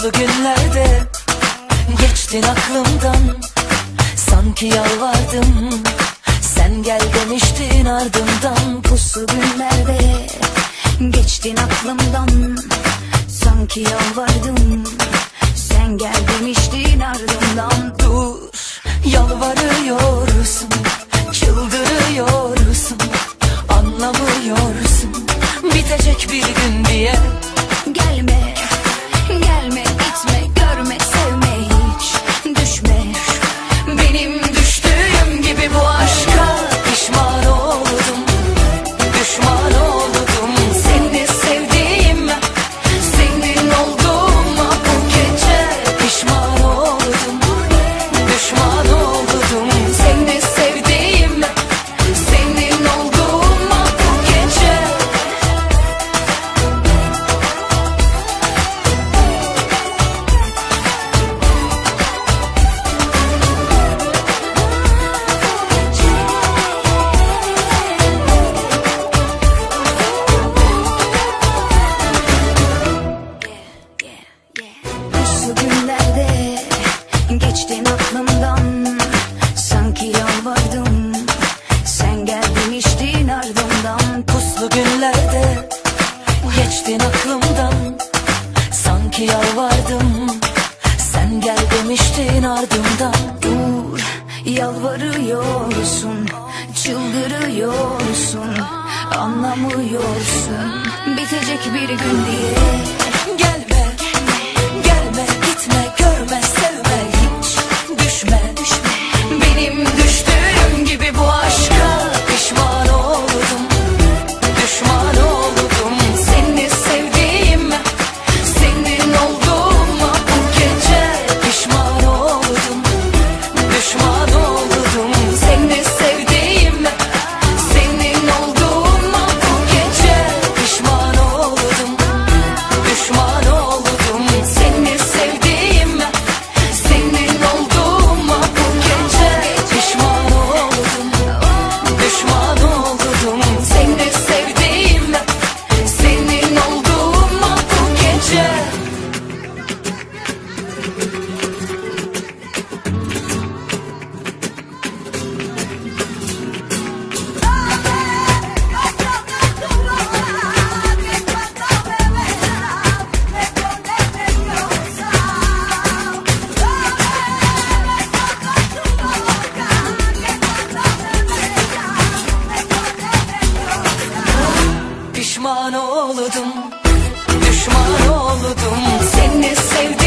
Puslu günlerde geçtin aklımdan. Sanki yalvardım Sen gel demiştin ardımdan. Puslu günlerde geçtin aklımdan. Sanki yalvardım Sen gel demiştin ardımdan. Dur yalvarıyorsun puslu günlerde geçtin aklımdan. Sanki yalvardım Sen gel ardımdan Puslu günlerde geçtin aklımdan. Sanki yalvardım Sen gel ardımdan Dur, yalvarıyorsun Çıldırıyorsun Anlamıyorsun. Bitecek bir gün diye düşman oldum. Düşman oldum. Seni sevdim.